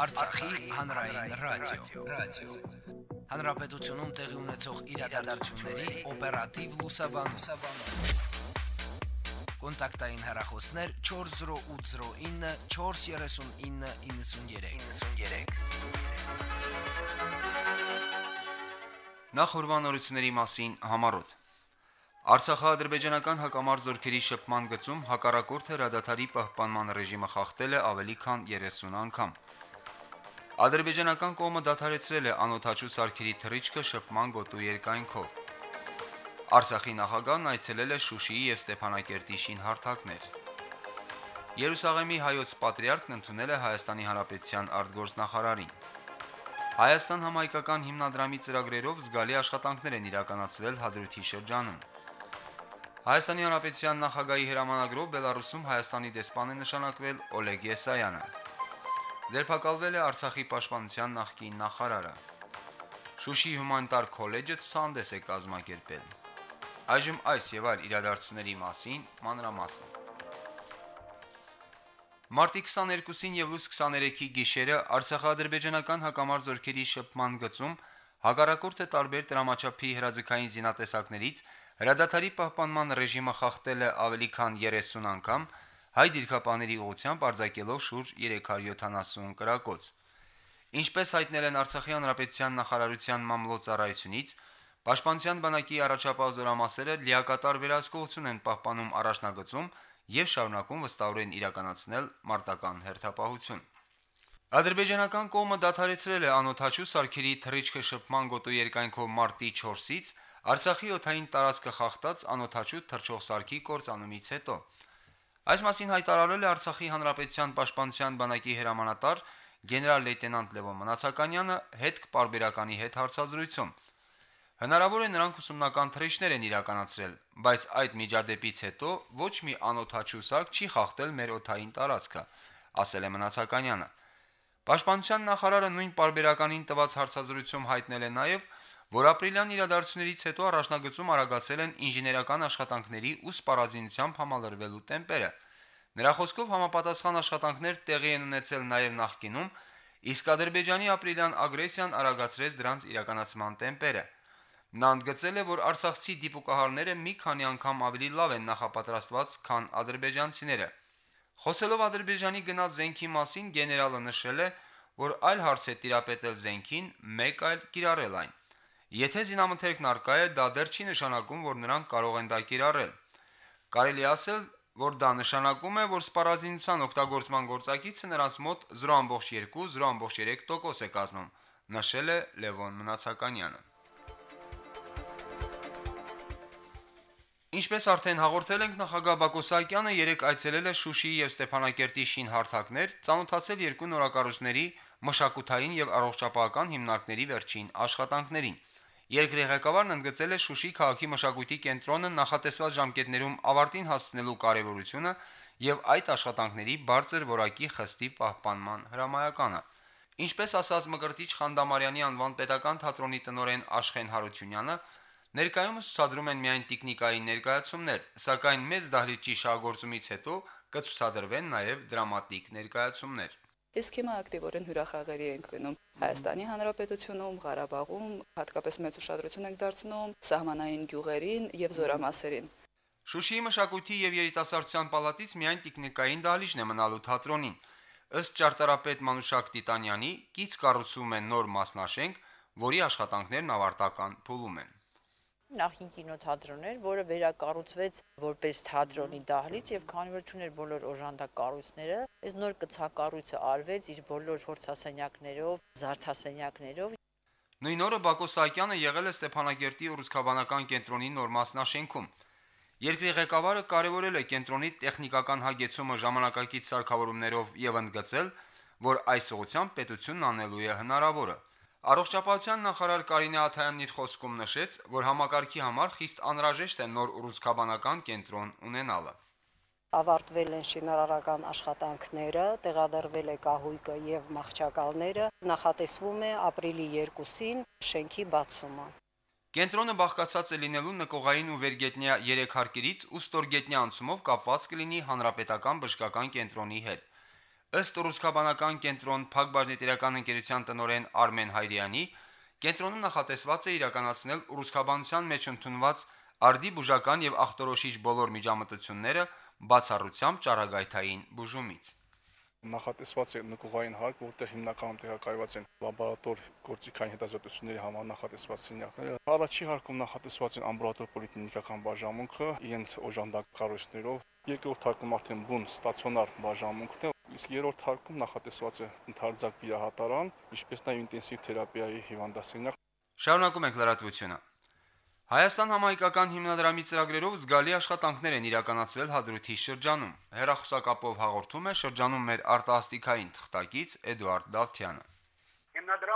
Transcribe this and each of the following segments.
Արցախի հանրային ռադիո, ռադիո։ Հանրապետությունում տեղի ունեցող իրադարձությունների օպերատիվ լուսաբանում։ Կոնտակտային հեռախոսներ 40809 43993։ 93։ Նախ ուրվանորությունների մասին համառոտ։ Արցախա-ադրբեջանական հակամարտ զորքերի շփման գծում հակառակորդ հրադադարի պահպանման ռեժիմը խախտել է ավելի քան 30 անգամ։ Ադրբեջանական կողմը դադարեցրել է անօթաչու սարքերի թռիչքը շփման գոտու երկայնքով։ Արցախի նախագահն այցելել է Շուշիի եւ Ստեփանակերտի շինհարթակներ։ Երուսաղեմի հայոց պատրիարքն ընդունել է Հայաստանի Հանրապետության արտգործնախարարին։ Հայաստան համայնքական հիմնադրամի ծրագրերով զգալի աշխատանքներ են իրականացվել Հադրութի շրջանում։ Հայաստանի Հանրապետության նախագահի հրամանագրով Բելարուսում Հայաստանի դեսպան է նշանակվել Օլեգ Եսայանը։ Ձերբակալվել է Արցախի պաշտպանության նախկին նախարարը։ Շուշի հումանիտար քոլեջը ցուցահանդես է կազմակերպել։ Այժմ այս եւ այլ իրադարձությունների մասին մանրամասն։ Մարտի 22-ին եւ լույս 23-ի գիշերը Արցախա-ադրբեջանական հակամարտ զորքերի շփման գծում հակառակորդը տարբեր դրամաչափի հրաձգային զինատեսակներից հրադադարի պահպանման ռեժիմը խախտել է ավելի քան 30 անգամ, հայ դիրքապաների ուղությամբ արձակելով շուրջ 370 կրակոց։ Ինչպես հայտնել են Արցախի հանրապետության նախարարության մամլոյցարայությունից, Պաշտպանության բանակի առաջապահ զորամասերը լիակատար վերահսկողություն են պահպանում առաջնագծում եւ շարունակում վստահորեն իրականացնել մարտական հերթապահություն։ Ադրբեջանական կողմը դադարեցրել է անօթաչու սարքերի թռիչքը շփման գոտու երկայնքով մարտի 4-ից Արցախի օթային տարածքը խախտած անօթաչու թռչող սարքի կործանումից հետո։ Այս մասին հայտարարել է Արցախի հանրապետության պաշտպանության բանակի հրամանատար գեներալ լեյտենանտ Լևոն Մնացականյանը հետ կպարբերականի հետ հարցազրույցում։ Հնարավոր է նրանք ուսումնական թռիչներ են իրականացրել, բայց այդ միջադեպից հետո ոչ մի անօթաչու սարք չի խախտել մեր օթային տարածքը, ասել է Մնացականյանը։ Պաշտպանության նախարարը նույն պարբերականին տված հարցազրույցում հայտնել է նաև, որ ապրիլյան իրադարձություններից հետո առաջնագծում արագացել են ինժեներական աշխատանքների ու սպառազինությամբ համալրվելու տեմպերը։ Նրա խոսքով համապատասխան աշխատանքներ տեղի են ունեցել նաև նախկինում, իսկ Ադրբեջանի ապրիլյան ագրեսիան արագացրեց դրանց իրականացման տեմպերը։ Նա ընդգծել է, որ արցախցի դիպուկահարները մի քանի անգամ ավելի լավ են նախապատրաստված, քան ադրբեջանցիները։ Խոսելով Ադրբեջանի գնաց զենքի մասին, գեներալը նշել է, որ այլ հարց է տիրապետել զենքին, մեկ այլ կիրառել այն։ Եթե զինամթերքն արկա է, դա դեռ չի նշանակում, որ նրանք կարող են դա կիրառել։ Կարելի ասել, որ դա նշանակում է, որ սպառազինության օգտագործման գործակիցը նրանց մոտ 0.2-0.3% է կազմում, նշել է Լևոն Մնացականյանը։ Ինչպես արդեն հաղորդել ենք, նախագահ Բակո Սահակյանը երեք այցելել է Շուշիի եւ Ստեփանակերտի շինհարթակներ, ծանոթացել երկու նորակառույցների մշակութային եւ առողջապահական հիմնարկների վերջին աշխատանքներին։ Երկրի ղեկավարն ընդգծել է Շուշի քաղաքի մշակույթի կենտրոնը նախատեսված ժամկետներում ավարտին հասցնելու կարևորությունը եւ այդ աշխատանքների բարձր որակի խստի պահպանման հրամայականը։ Ինչպես ասաց Մկրտիչ Խանդամարյանի անվան պետական թատրոնի տնօրեն Աշխեն Հարությունյանը, ներկայումս ցուցադրում են միայն տեխնիկայի ներկայացումներ, սակայն մեծ դահլիճի շահգործումից հետո կցուցադրվեն նաև դրամատիկ ներկայացումներ։ Իսկ հիմա ակտիվորեն հյուրախաղերի ենք գնում Հայաստանի Հանրապետությունում, Ղարաբաղում, հատկապես մեծ ուշադրություն ենք դարձնում սահմանային գյուղերին եւ զորամասերին։ Շուշիի մշակույթի եւ երիտասարդության պալատից միայն տեխնիկային դահլիճն է մնալու թատրոնին։ Ըստ ճարտարապետ Մանուշակ Տիտանյանի, կից կառուցում են նոր մասնաշենք, որի աշխատանքներն ավարտական փուլում են նախին կինոթատրոն էր, որը վերակառուցվեց որպես թատրոնի դահլիճ եւ քանի որ ճուներ բոլոր օժանդակ կառույցները, այս նոր կցակառույցը արվեց իր բոլոր հորցասենյակներով, զարդասենյակներով։ Նույն օրը Բակո Սահակյանը եղել է Ստեփանագերտի ռուսկաբանական կենտրոնի նոր մասնաշենքում։ Երկրի ղեկավարը կարևորել է կենտրոնի տեխնիկական հագեցումը ժամանակակից սարքավորումներով եւ ընդգծել, որ այս ուղղությամբ պետությունն անելու է հնարավորը։ Առողջապահության նախարար Կարինե Աթայանն իր խոսքում նշեց, որ համակարգի համար խիստ անհրաժեշտ է նոր ռուսկաբանական կենտրոն ունենալը ավարտվել են շինարարական աշխատանքները, տեղադրվել է կահույկը եւ մահճակալները, նախատեսվում է ապրիլի 2-ին շենքի բացումը։ Կենտրոնը բաղկացած է լինելու նկողային ու վերգետնյա 3 հարկերից ու ստորգետնյա անցումով կապված կլինի հանրապետական բժշկական կենտրոնի հետ։ Ըստ ռուսկաբանական կենտրոն Փակ բաժնետիրական ընկերության տնօրեն Արմեն Հայրյանի, կենտրոնում նախատեսված է իրականացնել ռուսկաբանության մեջ ընդունված արդի բուժական եւ ախտորոշիչ բոլոր միջամտությունները բացառությամբ ճարագայթային բուժումից նախատեսված է նկուղային հարկ, որտեղ հիմնականում տեղակայված են լաբորատոր գործիքային հետազոտությունների համար նախատեսված սենյակները։ Առաջի հարկում նախատեսված են ամբուլատոր պոլիկլինիկական բաժանմունքը, իրենց օժանդակ կառույցներով, երկրորդ հարկում արդեն բուն ստացիոնար բաժանմունքն է, իսկ երրորդ հարկում նախատեսված է ընդարձակ բիահատարան, ինչպես նաև ինտենսիվ թերապիայի հիվանդասենյակ։ Շարունակում ենք լրատվությունը։ Հայաստան համայնքական հիմնադրամի ծրագրերով զգալի աշխատանքներ են իրականացվել Հադրութի շրջանում։ Հերախոսակապով հաղորդում է շրջանում մեր արտահասթիկային թղթակից Էդուարդ Դավթյանը։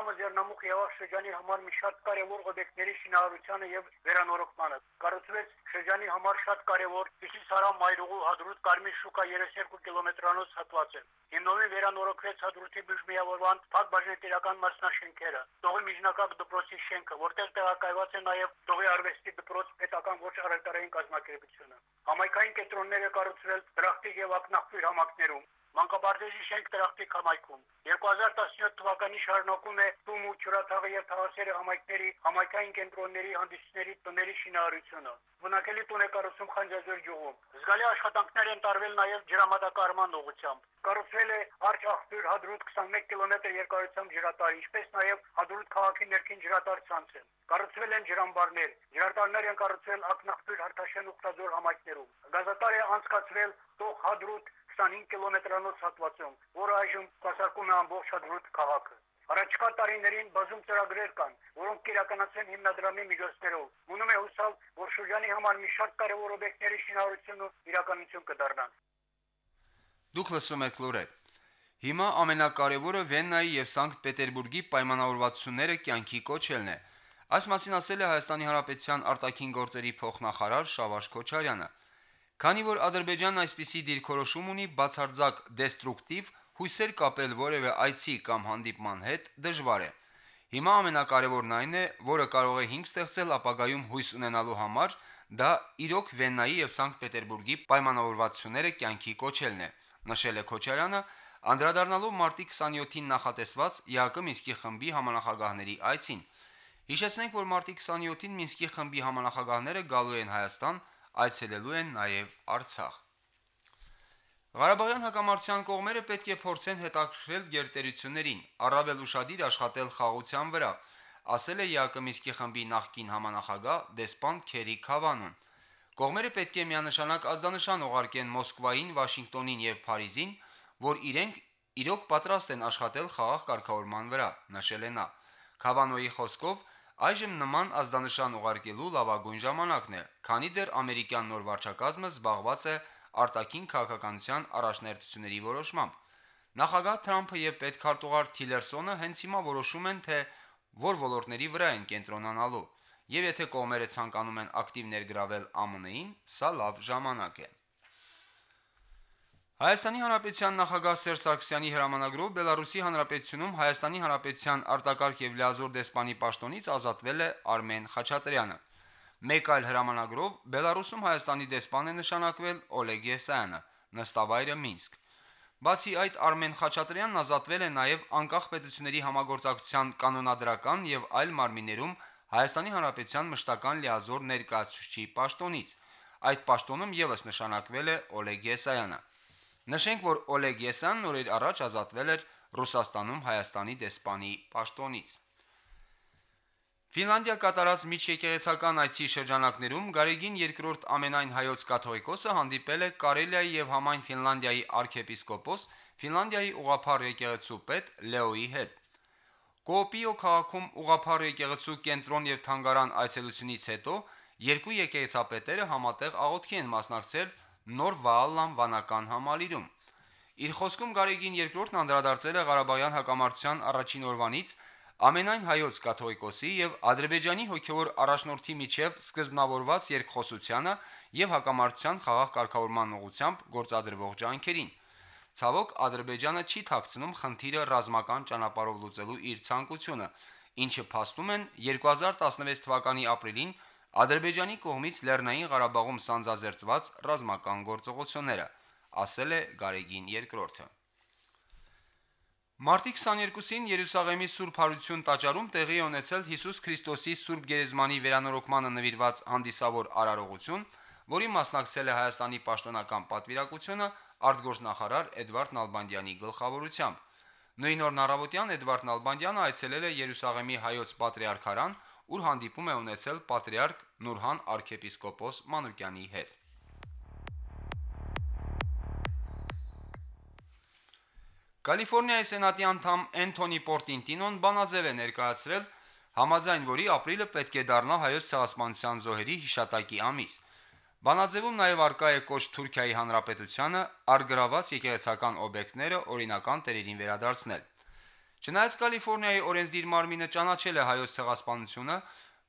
Հիմնադրամը ձեռնամուխ եղավ շրջանի համար մի շատ կարևոր օբյեկտների շինարարությանը եւ վերանորոգմանը։ Կառուցվեց շրջանի համար շատ կարևոր Հյուսիսարամ Մայրուղու Հադրուտ Կարմիր շուկա 32 կիլոմետրանոց հատվածը։ Հիմնովին վերանորոգվեց Հադրութի բուժմիավորման փակ բաժնետիրական մասնաշենքերը։ Տողի միջնակարգ դպրոցի շենքը, որտեղ տեղակայված է նաեւ Տողի արվեստի դպրոց պետական ոչ առևտրային կազմակերպությունը։ Համայնքային կենտրոնները կառուցվել դրախտի եւ ակնախվիր համակներում։ Մանկաբարձերի շենք տրախտիկ համայնքում 2017 թվականի շարունակում է Տում ու Չուրաթաղի եւ Թաղասերի համայնքների համայնքային կենտրոնների հանդիսների տների շինարարությունը։ Բնակելի տուն է կառուցում Խանջաձոր գյուղում։ Զգալի աշխատանքներ են տարվել նաեւ ջրամատակարարման ուղղությամբ։ Կառուցվել է Արջ աղբյուր Հադրուտ 21 կիլոմետր երկարությամբ ջրատարի, ինչպես նաեւ Հադրուտ քաղաքի ներքին ջրատար ցանցը։ Կառուցվել են ջրամբարներ, ջրատարներ են կառուցվել Ակնախբյուր Հարտաշեն Ուխտաձոր համայնքներում։ Գազատար է անցկացվել Տող Հադրուտ 25 կիլոմետրանոց հատվածում, որը այժմ կասարկում է ամբողջ Հադրուտ քաղաքը։ Առաջկա տարիներին բազում ծրագրեր կան, որոնք կիրականացեն հիմնադրամի միջոցներով։ Մնում է հուսալ, որ շրջանի համար մի շատ կարևոր օբյեկտների շինարարությունը իրականություն կդառնան։ Դուք լսում եք լուրեր։ Հիմա ամենակարևորը Վեննայի եւ Սանկտ Պետերբուրգի պայմանավորվածությունները կյանքի կոչելն է։ Այս մասին ասել է Հայաստանի Հանրապետության արտաքին գործերի փոխնախարար Շավարժ Քոչարյանը։ Քանի որ Ադրբեջանն այսպիսի դիրքորոշում ունի բացարձակ դեստրուկտիվ, հույսեր կապել որևէ այցի կամ հանդիպման հետ դժվար է։ Հիմա ամենակարևորն այն է, որը կարող է հիմք ստեղծել ապագայում հույս ունենալու համար, դա իրոք Վեննայի եւ Սանկտ Պետերբուրգի պայմանավորվածությունները կյանքի կոչելն է, նշել է Քոչարյանը, անդրադառնալով մարտի 27-ին նախատեսված ԵԱԿ Մինսկի խմբի համանախագահների այցին։ Հիշեցնենք, որ մարտի 27-ին Մինսկի խմբի համանախագահները գալու են Հայաստան այցելելու են նաև Արցախ։ Ղարաբաղյան հակամարտության կողմերը պետք է փորձեն հետաքրքրել գերտերություններին, առավել ուշադիր աշխատել խաղաղության վրա, ասել է Յակոմիսկի խմբի նախկին համանախագահ դեսպան Քերի Քավանուն։ Կողմերը պետք է միանշանակ ազդանշան ուղարկեն Մոսկվային, Վաշինգտոնին եւ Փարիզին, որ իրենք իրոք պատրաստ են աշխատել խաղաղ կարգավորման վրա, նշել է նա։ Քավանոյի խոսքով Այժմ նման ազդանշան ուղարկելու լավագույն ժամանակն է, քանի դեռ ամերիկյան նոր վարչակազմը զբաղված է արտաքին քաղաքականության առաջնահերթությունների որոշմամբ։ Նախագահ Թրամփը եւ պետքարտուղար Թիլերսոնը հենց հիմա որոշում են, թե որ ոլորտների վրա են կենտրոնանալու, եւ եթե կողմերը ցանկանում են ակտիվ ներգրավել ԱՄՆ-ին, սա լավ ժամանակ է։ Հայաստանի Հանրապետության նախագահ Սերժ Սարգսյանի հրամանագրով Բելարուսի Հանրապետությունում Հայաստանի Հանրապետության արտակարգ եւ լիազոր դեսպանի պաշտոնից ազատվել է Արմեն Խաչատրյանը։ Մեկ այլ հրամանագրով Բելարուսում Հայաստանի դեսպան է նշանակվել Օլեգ Եսայանը, նստավայրը Մինսկ։ Բացի այդ Արմեն Խաչատրյանն ազատվել է նաև անկախ պետությունների համագործակցության կանոնադրական եւ այլ մարմիններում Հայաստանի Հանրապետության մշտական լիազոր ներկայացուցիչի պաշտոնից։ Այդ պաշտոնում եւս նշանակվել է Օլեգ Եսայանը։ Նշենք, որ Օլեգ Եսան նորեր առաջ ազատվել էր Ռուսաստանում Հայաստանի դեսպանի պաշտոնից։ Ֆինլանդիա կատարած միջեկեղեցական այցի շրջանակներում Գարեգին երկրորդ ամենայն հայոց կաթողիկոսը հանդիպել է Կարելիայի եւ համայն Ֆինլանդիայի arczepiskopos Ֆինլանդիայի ուղափառ եկեղեցու պետ Լեոյի հետ։ Կոպիո քաղաքում ուղափառ եկեղեցու կենտրոն եւ թանգարան այցելությունից հետո երկու եկեղեցապետերը համատեղ աղոթքի են մասնակցել նոր Վաալլան վանական համալիրում։ Իր խոսքում Գարեգին II-ն անդրադարձել է Ղարաբաղյան հակամարտության առաջին օրվանից ամենայն հայոց կաթողիկոսի եւ Ադրբեջանի հոգեվոր առաջնորդի միջև սկզբնավորված երկխոսությանը եւ հակամարտության խաղաղ կարգավորման ուղղությամբ գործադրվող ջանքերին։ Ցավոք Ադրբեջանը չի ཐակցնում խնդիրը ռազմական ճանապարհով լուծելու իր ցանկությունը, ինչը փաստում են 2016 թվականի ապրիլին Ադրբեջանի կողմից Լեռնային Ղարաբաղում սանձազերծված ռազմական գործողությունները, ասել է Գարեգին II-ը։ Մարտի 22-ին Երուսաղեմի Սուրբ Հարություն տաճարում տեղի ունեցել Հիսուս Քրիստոսի Սուրբ Գերեզմանի վերանորոգմանը նվիրված հանդիսավոր արարողություն, որի մասնակցել է Հայաստանի պաշտոնական պատվիրակությունը արտգործնախարար Էդվարդ Նալբանդյանի գլխավորությամբ։ Նույն օրն առավոտյան Էդվարդ Նալբանդյանը այցելել է Երուսաղեմի հայոց պատրիարքարան, ուր հանդիպում է ունեցել պատրիարք Նուրհան arczepiskopos Մանուկյանի հետ։ Կալիֆոռնիայի սենատի անդամ Էնթոնի Պորտինտինոն բանաձև է ներկայացրել, համաձայն որի ապրիլը պետք է դառնա հայոց ցեղասպանության զոհերի հիշատակի ամիս։ Բանաձևում նաև արկա է կոչ Թուրքիայի հանրապետությանը արգրաված եկեղեցական օբյեկտները օրինական տերերին վերադարձնել։ Չնայած Կալիֆոռնիայի օրենսդիր մարմինը ճանաչել է հայոց ցեղասպանությունը,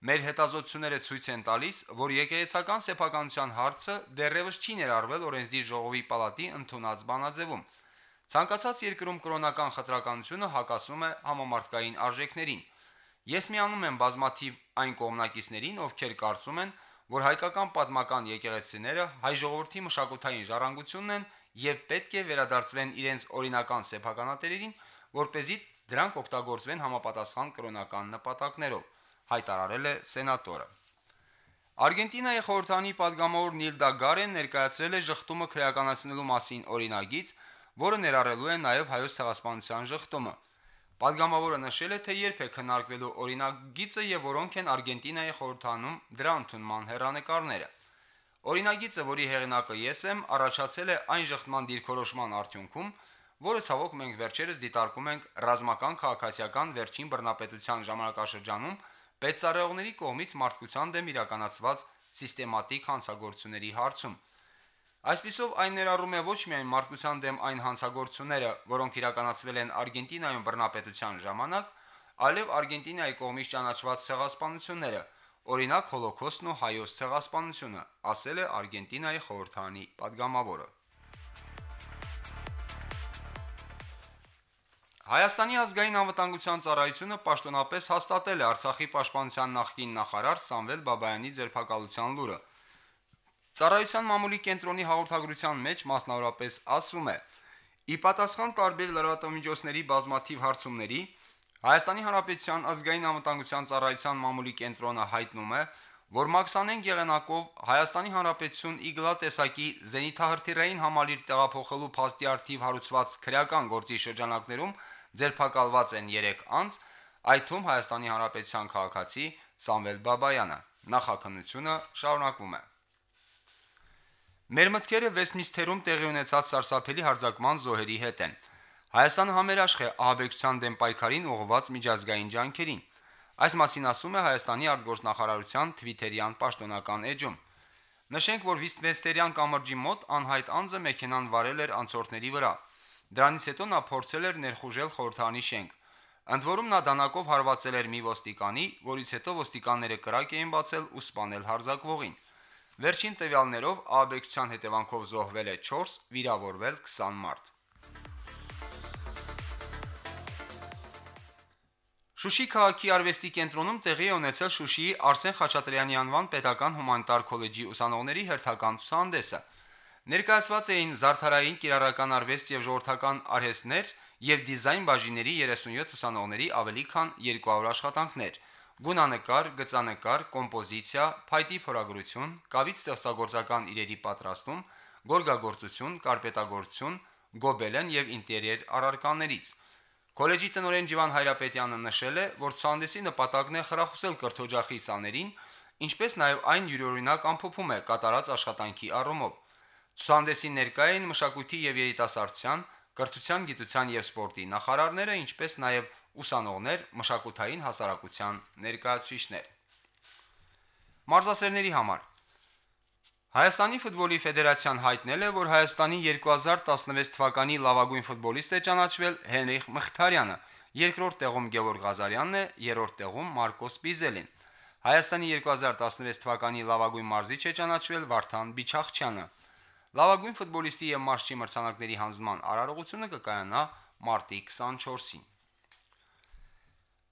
մեր հետազոտությունները ցույց են տալիս, որ եկեղեցական սեփականության հարցը դեռևս չի ներառվել օրենսդիր ժողովի պալատի ընդունած բանաձևում։ Ցանկացած երկրում կրոնական խտրականությունը հակասում է համամարտկային արժեքներին։ Ես միանում եմ բազմաթիվ այն կողմնակիցներին, ովքեր կարծում են, որ հայկական պատմական եկեղեցիները հայ ժողովրդի մշակութային ժառանգությունն են եւ պետք է վերադարձվեն իրենց օրինական սեփականատերերին, որ เป զի Դրանք օգտագործվեն համապատասխան կրոնական նպատակներով, հայտարարել է սենատորը։ Արգենտինայի խորհրդանի падգամավոր Նիլդա Գարեն ներկայացրել է շղթումը քրեականացնելու մասին օրինագիծ, որը ներառելու է նաև հայոց ցեղասպանության շղթումը։ Պատգամավորը նշել է, թե երբ է քննարկվելու օրինագիծը եւ որոնք են Արգենտինայի խորհրդանում դրա ընդունման հերանեկարները։ Օրինագիծը, որի հեղինակը ես եմ, առաջացել է այն շղթման դիրքորոշման արդյունքում, որը ցավոք մենք վերջերս դիտարկում ենք ռազմական քաղաքացիական վերջին բռնապետության ժամանակաշրջանում պետցարեղների կողմից մարդկության դեմ իրականացված սիստեմատիկ հանցագործությունների հարցում։ Այսպիսով այն ներառում է ոչ միայն մարդկության դեմ այն հանցագործությունները, որոնք իրականացվել են Արգենտինայում բռնապետության ժամանակ, այլև Արգենտինայի կողմից ճանաչված ցեղասպանությունները, օրինակ Հոլոկոստն ու հայոց ցեղասպանությունը, ասել է Արգենտինայի խորհրդանի падգամավորը։ Հայաստանի ազգային անվտանգության ծառայությունը պաշտոնապես հաստատել է Արցախի պաշտպանության նախկին նախարար Սամվել Բաբայանի ձերբակալության լուրը։ Ծառայության մամուլի կենտրոնի հաղորդագրության մեջ մասնավորապես ասվում է. Ի պատասխան տարբեր լրատվամիջոցների բազմաթիվ հարցումների Հայաստանի Հանրապետության ազգային անվտանգության ծառայության մամուլի կենտրոնը հայտնում է, որ Մաքսանեն Գեղենակով Հայաստանի Հանրապետություն իգլա տեսակի զենիթահրթիռային համալիր տեղափոխելու փաստի արդիվ հարուցված քրեական գործի շրջանակներում ձերբակալված են 3 անձ, այդ թվում Հայաստանի Հանրապետության քաղաքացի Սամվել Բաբայանը։ Նախաքննությունը շարունակվում է։ Մեր մտքերը Վեսթմինսթերում տեղի ունեցած սարսափելի հարձակման զոհերի հետ են։ Հայաստանը համերաշխ է ահաբեկչության դեմ պայքարին ուղղված միջազգային ջանքերին։ Այս մասին ասում է Հայաստանի արտգործնախարարության Թվիտերյան պաշտոնական էջում։ Նշենք, որ Վեսթմինստերյան կամրջի մոտ անհայտ անձը մեքենան վարել էր անցորդների վրա։ Դրանից հետո նա փորձել էր ներխուժել խորհրդանի շենք։ Ընդ որում նա դանակով հարվածել էր մի ոստիկանի, որից հետո ոստիկանները կրակ էին բացել ու սպանել հարձակվողին։ Վերջին տվյալներով ԱԲԿ-ցյան հետևանքով զոհվել է 4, վիրավորվել 20 մարդ։ Շուշի քաղաքի արվեստի կենտրոնում տեղի է ունեցել Շուշիի Արսեն Խաչատրյանի անվան պետական հումանիտար քոլեջի ուսանողների հերթական ցուցահանդեսը։ Ներկայացված էին զարդարային կիրառական արվեստ եւ ժողովրդական արհեստներ եւ դիզայն բաժինների 37 ուսանողների ավելի քան 200 աշխատանքներ գունանկար, գծանկար, կոմպոզիցիա, փայտի փորագրություն, կավից ստեղծագործական իրերի պատրաստում, գորգագործություն, կարպետագործություն, գոբելեն եւ ինտերիեր առարկաներից։ Կոլեջի տնօրեն Ջիվան Հայրապետյանը նշել է, որ ցուցանդեսի նպատակն է խրախուսել կրթօջախի սաներին, ինչպես նաև այն յուրօրինակ ամփոփում է կատարած աշխատանքի առումով։ Ցուցանդեսի ներկայ են մշակույթի եւ երիտասարդության, կրթության, գիտության եւ սպորտի նախարարները, ինչպես նաև ուսանողներ, մշակութային հասարակության ներկայացուցիչներ։ Մարզասերների համար Հայաստանի ֆուտբոլի ֆեդերացիան հայտնել է, որ Հայաստանի 2016 թվականի լավագույն ֆուտբոլիստ է ճանաչվել Հենրիխ Մխիթարյանը, երկրորդ տեղում Գևորգ Ղազարյանն է, երրորդ տեղում Մարկոս Պիզելին։ Հայաստանի 2016 թվականի լավագույն մարզիչ է ճանաչվել Վարդան Բիչախչյանը։ Լավագույն ֆուտբոլիստի եւ մարզչի մրցանակների հանձնման արարողությունը կկայանա մարտի 24-ին։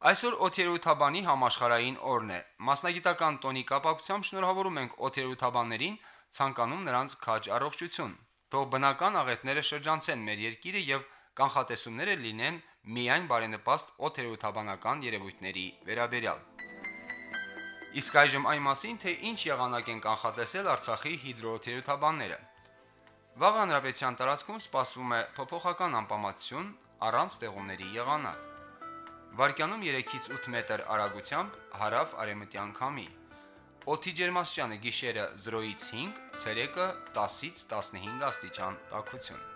Այսօր օթերոթաբանի համաշխարային օրն է։ Մասնագիտական տոնի կապակցությամբ շնորհավորում ենք օթերոթաբաններին, ցանկանում նրանց քաջ առողջություն։ Թող բնական աղետները շրջանցեն մեր երկիրը եւ կանխատեսումները լինեն միայն բարենպաստ օթերոթաբանական երևույթների վերաբերյալ։ Իսկ այժմ այն մասին, թե ինչ եղանակ են կանխատեսել Արցախի հիդրոթերապանները։ Վաղ հանրապետության տարածքում սպասվում է փոփոխական անպամատություն առանց տեղումների եղանակ։ Վարկյանում 3-ից 8 մետր արագությամբ հարավ արևմտյան քամի։ Օդի ջերմաստիճանը գիշերը 0-ից 5, ցերեկը 10-ից 15 աստիճան տաքություն։